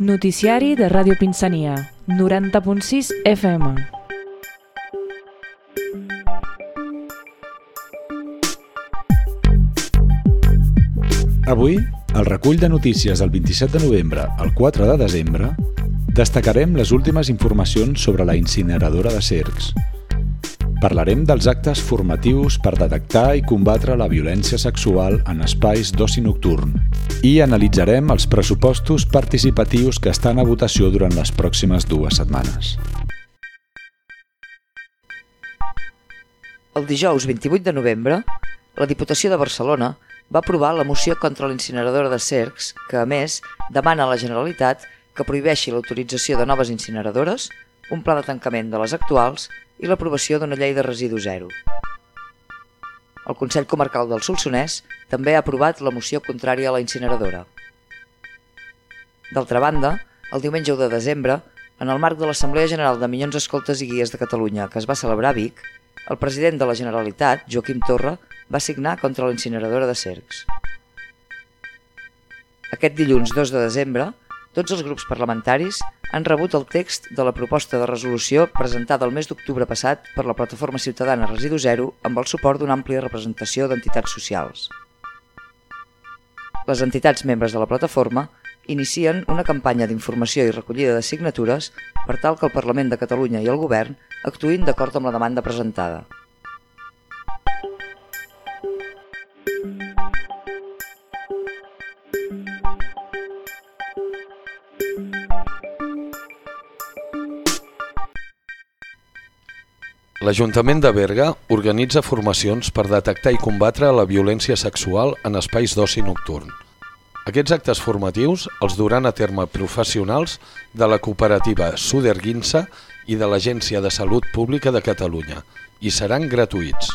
Noticiari de Ràdio Pinsania, 90.6 FM. Avui, al recull de notícies del 27 de novembre al 4 de desembre, destacarem les últimes informacions sobre la incineradora de Cercs. Parlarem dels actes formatius per detectar i combatre la violència sexual en espais d'oci nocturn i analitzarem els pressupostos participatius que estan a votació durant les pròximes dues setmanes. El dijous 28 de novembre, la Diputació de Barcelona va aprovar la moció contra l'incineradora de Cercs, que, a més, demana a la Generalitat que prohibeixi l'autorització de noves incineradores, un pla de tancament de les actuals i l'aprovació d'una llei de residu zero. El Consell Comarcal del Solsonès també ha aprovat la moció contrària a la incineradora. D'altra banda, el diumenge 1 de desembre, en el marc de l'Assemblea General de Minyons Escoltes i Guies de Catalunya que es va celebrar a Vic, el president de la Generalitat, Joaquim Torra, va signar contra la incineradora de Cercs. Aquest dilluns 2 de desembre, tots els grups parlamentaris han rebut el text de la proposta de resolució presentada el mes d'octubre passat per la Plataforma Ciutadana Residu Zero amb el suport d'una àmplia representació d'entitats socials. Les entitats membres de la plataforma inicien una campanya d'informació i recollida de signatures per tal que el Parlament de Catalunya i el Govern actuïn d'acord amb la demanda presentada. L'Ajuntament de Berga organitza formacions per detectar i combatre la violència sexual en espais d'oci nocturn. Aquests actes formatius els duran a terme professionals de la cooperativa Suderguinsa i de l'Agència de Salut Pública de Catalunya i seran gratuïts.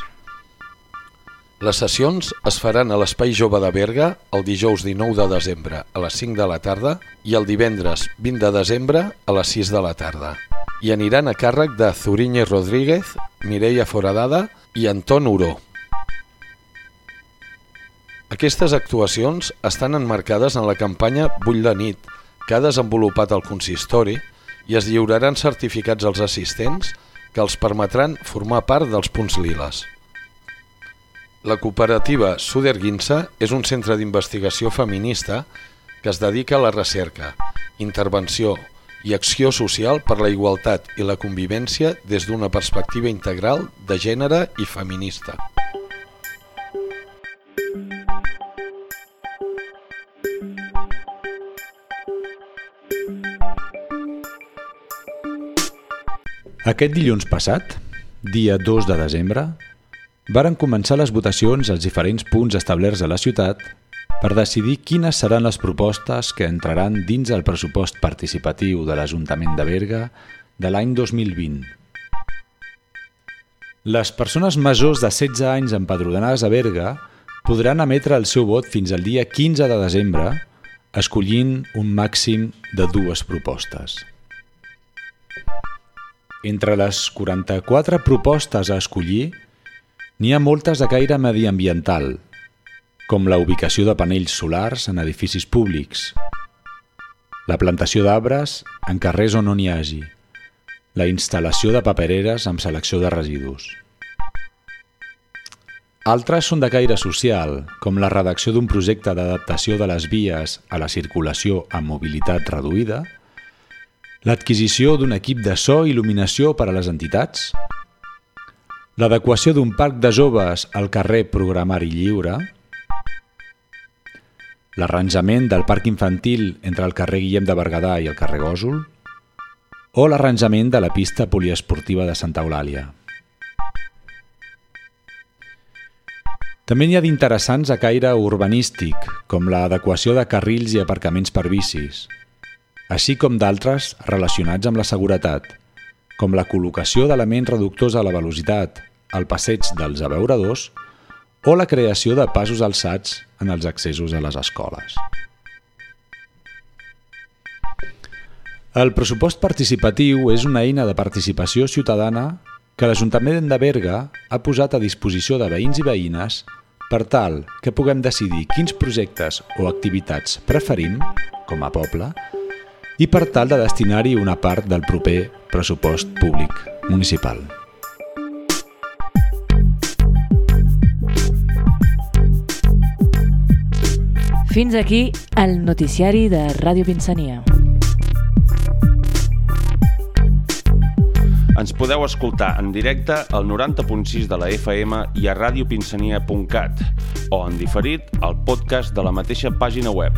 Les sessions es faran a l'Espai Jove de Berga el dijous 19 de desembre a les 5 de la tarda i el divendres 20 de desembre a les 6 de la tarda i aniran a càrrec de Zuriñe Rodríguez, Mireia Foradada i Anton Uró. Aquestes actuacions estan enmarcades en la campanya Bull la nit, que ha desenvolupat el consistori i es lliuraran certificats als assistents que els permetran formar part dels punts liles. La cooperativa Suderguinsa és un centre d'investigació feminista que es dedica a la recerca, intervenció, i acció social per la igualtat i la convivència des d'una perspectiva integral de gènere i feminista. Aquest dilluns passat, dia 2 de desembre, varen començar les votacions als diferents punts establerts a la ciutat per decidir quines seran les propostes que entraran dins el pressupost participatiu de l'Ajuntament de Berga de l'any 2020. Les persones majors de 16 anys empadronades a Berga podran emetre el seu vot fins al dia 15 de desembre, escollint un màxim de dues propostes. Entre les 44 propostes a escollir, n'hi ha moltes de caire mediambiental, com la ubicació de panells solars en edificis públics, la plantació d'arbres en carrers on no n'hi hagi, la instal·lació de papereres amb selecció de residus. Altres són de caire social, com la redacció d'un projecte d'adaptació de les vies a la circulació amb mobilitat reduïda, l'adquisició d'un equip de so i il·luminació per a les entitats, l'adequació d'un parc de joves al carrer Programari Lliure, l'arranjament del parc infantil entre el carrer Guillem de Berguedà i el carrer Gòsol, o l'arranjament de la pista poliesportiva de Santa Eulàlia. També n'hi ha d'interessants a caire urbanístic, com l'adequació de carrils i aparcaments per bicis, així com d'altres relacionats amb la seguretat, com la col·locació d'elements reductors a la velocitat, el passeig dels abeuradors o la creació de passos alçats en els accessos a les escoles. El pressupost participatiu és una eina de participació ciutadana que l'Ajuntament de Berga ha posat a disposició de veïns i veïnes per tal que puguem decidir quins projectes o activitats preferim, com a poble, i per tal de destinar-hi una part del proper pressupost públic municipal. Fins aquí el noticiari de Ràdio Pinsania. Ens podeu escoltar en directe al 90.6 de la FM i a radiopinsania.cat o en diferit al podcast de la mateixa pàgina web.